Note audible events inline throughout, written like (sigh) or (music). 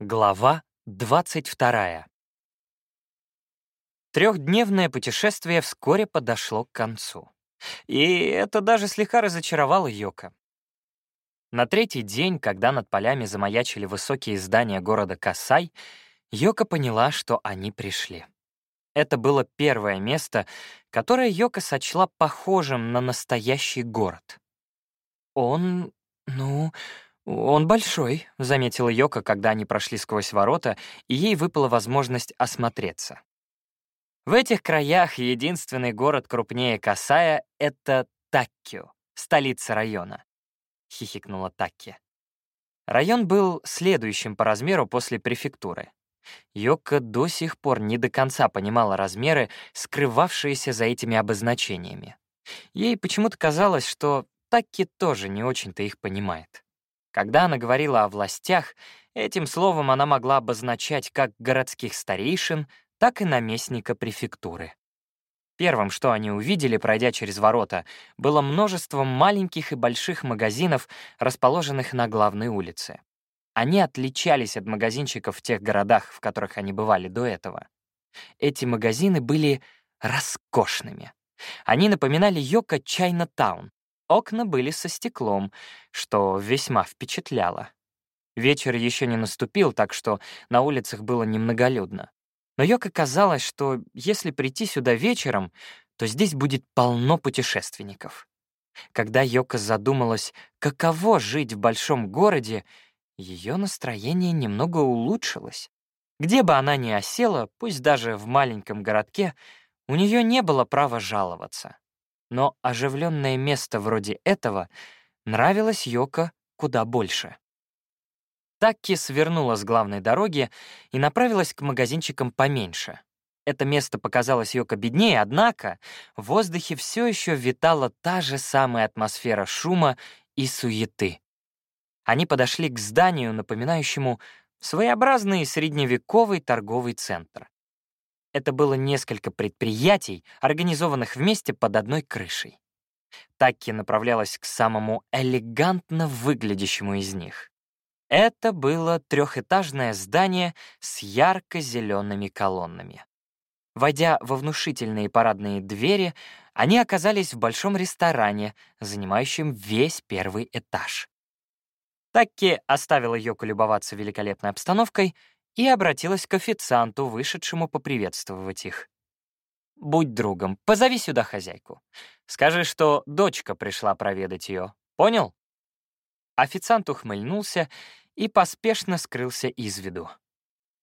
Глава 22. Трехдневное путешествие вскоре подошло к концу. И это даже слегка разочаровало Йока. На третий день, когда над полями замаячили высокие здания города Касай, Йока поняла, что они пришли. Это было первое место, которое Йока сочла похожим на настоящий город. Он, ну, «Он большой», — заметила Йока, когда они прошли сквозь ворота, и ей выпала возможность осмотреться. В этих краях единственный город крупнее Касая — это Таккио, столица района, — хихикнула Такки. Район был следующим по размеру после префектуры. Йока до сих пор не до конца понимала размеры, скрывавшиеся за этими обозначениями. Ей почему-то казалось, что Такки тоже не очень-то их понимает. Когда она говорила о властях, этим словом она могла обозначать как городских старейшин, так и наместника префектуры. Первым, что они увидели, пройдя через ворота, было множество маленьких и больших магазинов, расположенных на главной улице. Они отличались от магазинчиков в тех городах, в которых они бывали до этого. Эти магазины были роскошными. Они напоминали Йока Чайна Таун, Окна были со стеклом, что весьма впечатляло. Вечер еще не наступил, так что на улицах было немноголюдно. Но Йока казалось, что если прийти сюда вечером, то здесь будет полно путешественников. Когда Йока задумалась, каково жить в большом городе, ее настроение немного улучшилось. Где бы она ни осела, пусть даже в маленьком городке, у нее не было права жаловаться но оживленное место вроде этого нравилось Йоко куда больше. Такки свернула с главной дороги и направилась к магазинчикам поменьше. Это место показалось Йоко беднее, однако в воздухе все еще витала та же самая атмосфера шума и суеты. Они подошли к зданию, напоминающему своеобразный средневековый торговый центр. Это было несколько предприятий, организованных вместе под одной крышей. Такки направлялась к самому элегантно выглядящему из них. Это было трехэтажное здание с ярко-зелеными колоннами. Войдя во внушительные парадные двери, они оказались в большом ресторане, занимающем весь первый этаж. Такки оставила Йоко любоваться великолепной обстановкой и обратилась к официанту, вышедшему поприветствовать их. «Будь другом, позови сюда хозяйку. Скажи, что дочка пришла проведать ее. Понял?» Официант ухмыльнулся и поспешно скрылся из виду.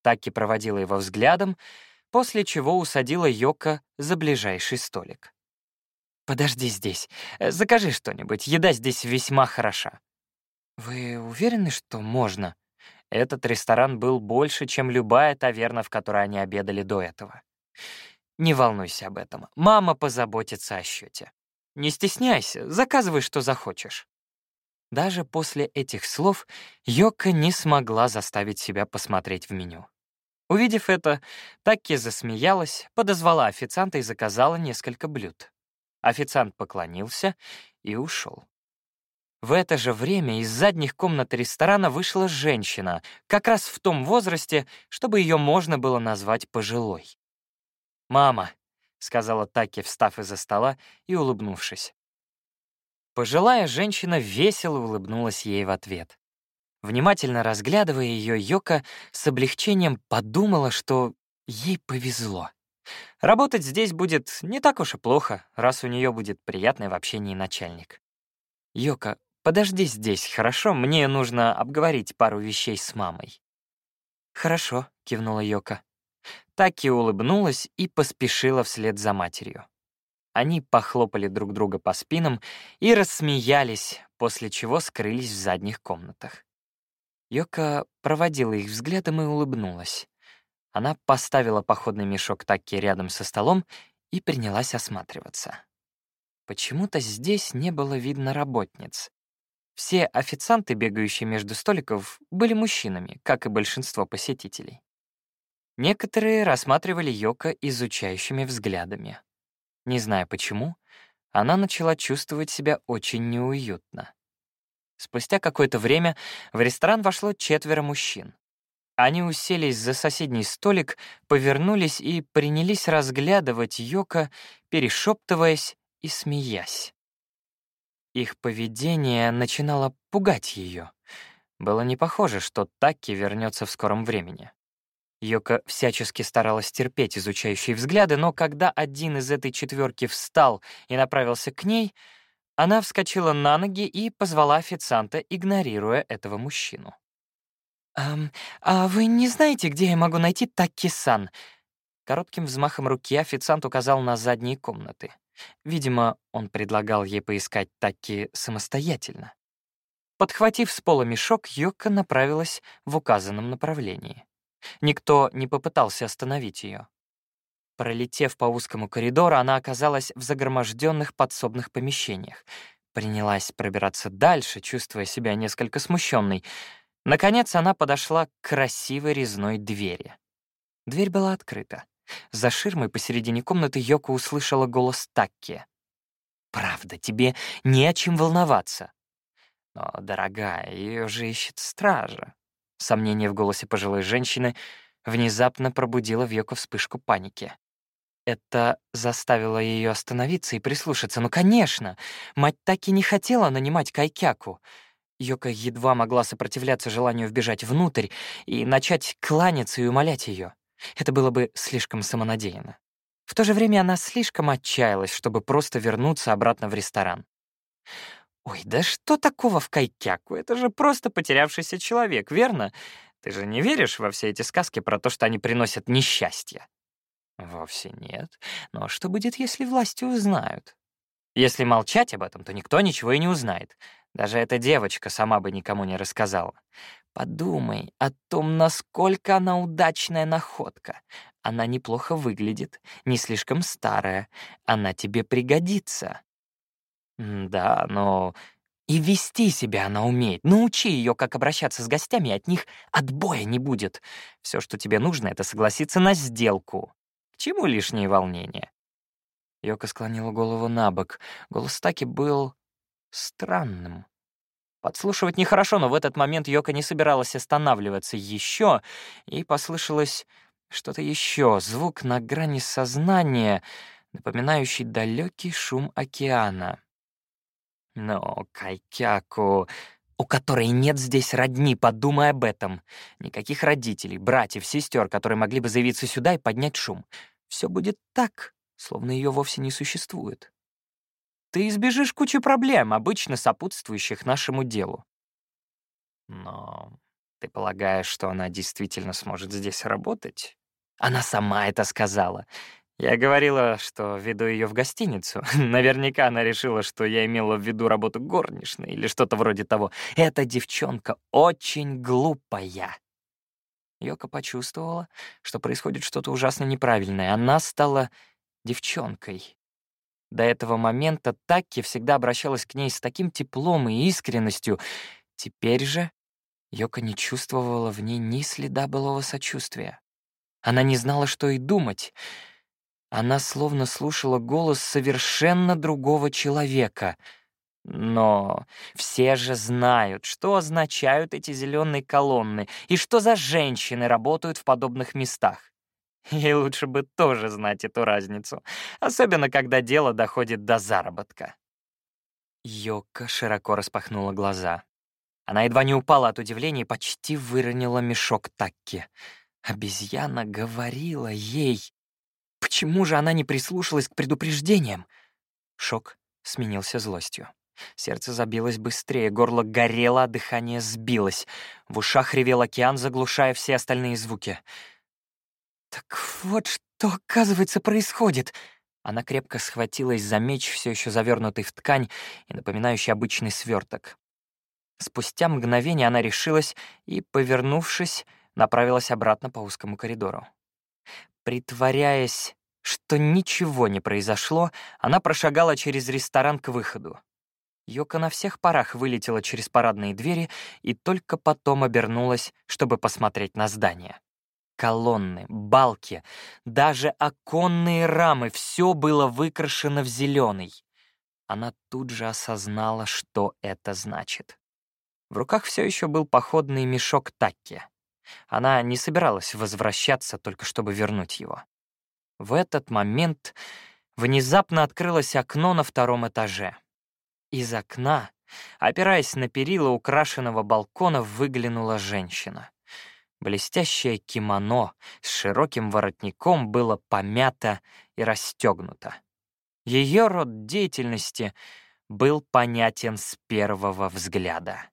Таки проводила его взглядом, после чего усадила Йока за ближайший столик. «Подожди здесь. Закажи что-нибудь. Еда здесь весьма хороша». «Вы уверены, что можно?» Этот ресторан был больше, чем любая таверна, в которой они обедали до этого. Не волнуйся об этом. Мама позаботится о счете. Не стесняйся, заказывай, что захочешь. Даже после этих слов Йока не смогла заставить себя посмотреть в меню. Увидев это, Такки засмеялась, подозвала официанта и заказала несколько блюд. Официант поклонился и ушел. В это же время из задних комнат ресторана вышла женщина, как раз в том возрасте, чтобы ее можно было назвать пожилой. «Мама», — сказала Таки, встав из-за стола и улыбнувшись. Пожилая женщина весело улыбнулась ей в ответ. Внимательно разглядывая ее, Йока с облегчением подумала, что ей повезло. Работать здесь будет не так уж и плохо, раз у нее будет приятный в общении начальник. «Йока, Подожди здесь, хорошо? Мне нужно обговорить пару вещей с мамой». «Хорошо», — кивнула Йока. Таки улыбнулась и поспешила вслед за матерью. Они похлопали друг друга по спинам и рассмеялись, после чего скрылись в задних комнатах. Йока проводила их взглядом и улыбнулась. Она поставила походный мешок Таки рядом со столом и принялась осматриваться. Почему-то здесь не было видно работниц. Все официанты, бегающие между столиков, были мужчинами, как и большинство посетителей. Некоторые рассматривали Йока изучающими взглядами. Не зная почему, она начала чувствовать себя очень неуютно. Спустя какое-то время в ресторан вошло четверо мужчин. Они уселись за соседний столик, повернулись и принялись разглядывать Йока, перешептываясь и смеясь. Их поведение начинало пугать ее. Было не похоже, что Такки вернется в скором времени. Йока всячески старалась терпеть изучающие взгляды, но когда один из этой четверки встал и направился к ней, она вскочила на ноги и позвала официанта, игнорируя этого мужчину. «Эм, а вы не знаете, где я могу найти Такки-сан?» Коротким взмахом руки официант указал на задние комнаты. Видимо, он предлагал ей поискать Такки самостоятельно. Подхватив с пола мешок, Йока направилась в указанном направлении. Никто не попытался остановить ее. Пролетев по узкому коридору, она оказалась в загроможденных подсобных помещениях. Принялась пробираться дальше, чувствуя себя несколько смущенной. Наконец она подошла к красивой резной двери. Дверь была открыта. За ширмой посередине комнаты Йоко услышала голос Такки. «Правда, тебе не о чем волноваться». «Но, дорогая, ее же ищет стража». Сомнение в голосе пожилой женщины внезапно пробудило в Йоко вспышку паники. Это заставило ее остановиться и прислушаться. Ну, конечно, мать так и не хотела нанимать Кайкяку. Йока едва могла сопротивляться желанию вбежать внутрь и начать кланяться и умолять ее. Это было бы слишком самонадеянно. В то же время она слишком отчаялась, чтобы просто вернуться обратно в ресторан. «Ой, да что такого в Кайкяку? Это же просто потерявшийся человек, верно? Ты же не веришь во все эти сказки про то, что они приносят несчастье?» Вовсе нет. Но что будет, если власти узнают? Если молчать об этом, то никто ничего и не узнает. Даже эта девочка сама бы никому не рассказала. Подумай о том, насколько она удачная находка. Она неплохо выглядит, не слишком старая. Она тебе пригодится. Да, но и вести себя она умеет. Научи ее, как обращаться с гостями, от них отбоя не будет. Все, что тебе нужно, это согласиться на сделку. К чему лишние волнения? Йока склонила голову на бок. Голос Таки был странным. Подслушивать нехорошо, но в этот момент Йока не собиралась останавливаться еще, и послышалось что-то еще, звук на грани сознания, напоминающий далекий шум океана. Но Кайкяку, у которой нет здесь родни, подумай об этом. Никаких родителей, братьев, сестер, которые могли бы заявиться сюда и поднять шум. Все будет так, словно ее вовсе не существует. Ты избежишь кучи проблем, обычно сопутствующих нашему делу. Но ты полагаешь, что она действительно сможет здесь работать? Она сама это сказала. Я говорила, что веду ее в гостиницу. (laughs) Наверняка она решила, что я имела в виду работу горничной или что-то вроде того. Эта девчонка очень глупая. Йока почувствовала, что происходит что-то ужасно неправильное. Она стала девчонкой. До этого момента Такки всегда обращалась к ней с таким теплом и искренностью. Теперь же Йока не чувствовала в ней ни следа былого сочувствия. Она не знала, что и думать — она словно слушала голос совершенно другого человека. Но все же знают, что означают эти зеленые колонны и что за женщины работают в подобных местах. Ей лучше бы тоже знать эту разницу, особенно когда дело доходит до заработка. Йока широко распахнула глаза. Она едва не упала от удивления и почти выронила мешок Такки. Обезьяна говорила ей. Почему же она не прислушалась к предупреждениям? Шок сменился злостью. Сердце забилось быстрее, горло горело, а дыхание сбилось. В ушах ревел океан, заглушая все остальные звуки. «Так вот что, оказывается, происходит!» Она крепко схватилась за меч, все еще завернутый в ткань и напоминающий обычный сверток. Спустя мгновение она решилась и, повернувшись, направилась обратно по узкому коридору. Притворяясь, что ничего не произошло, она прошагала через ресторан к выходу. Йока на всех парах вылетела через парадные двери и только потом обернулась, чтобы посмотреть на здание. Колонны, балки, даже оконные рамы — все было выкрашено в зеленый. Она тут же осознала, что это значит. В руках все еще был походный мешок Такки. Она не собиралась возвращаться, только чтобы вернуть его. В этот момент внезапно открылось окно на втором этаже. Из окна, опираясь на перила украшенного балкона, выглянула женщина. Блестящее кимоно с широким воротником было помято и расстегнуто. Ее род деятельности был понятен с первого взгляда.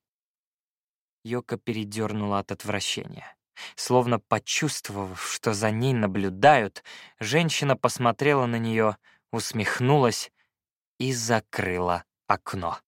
Йока передернула от отвращения. Словно почувствовав, что за ней наблюдают, женщина посмотрела на нее, усмехнулась и закрыла окно.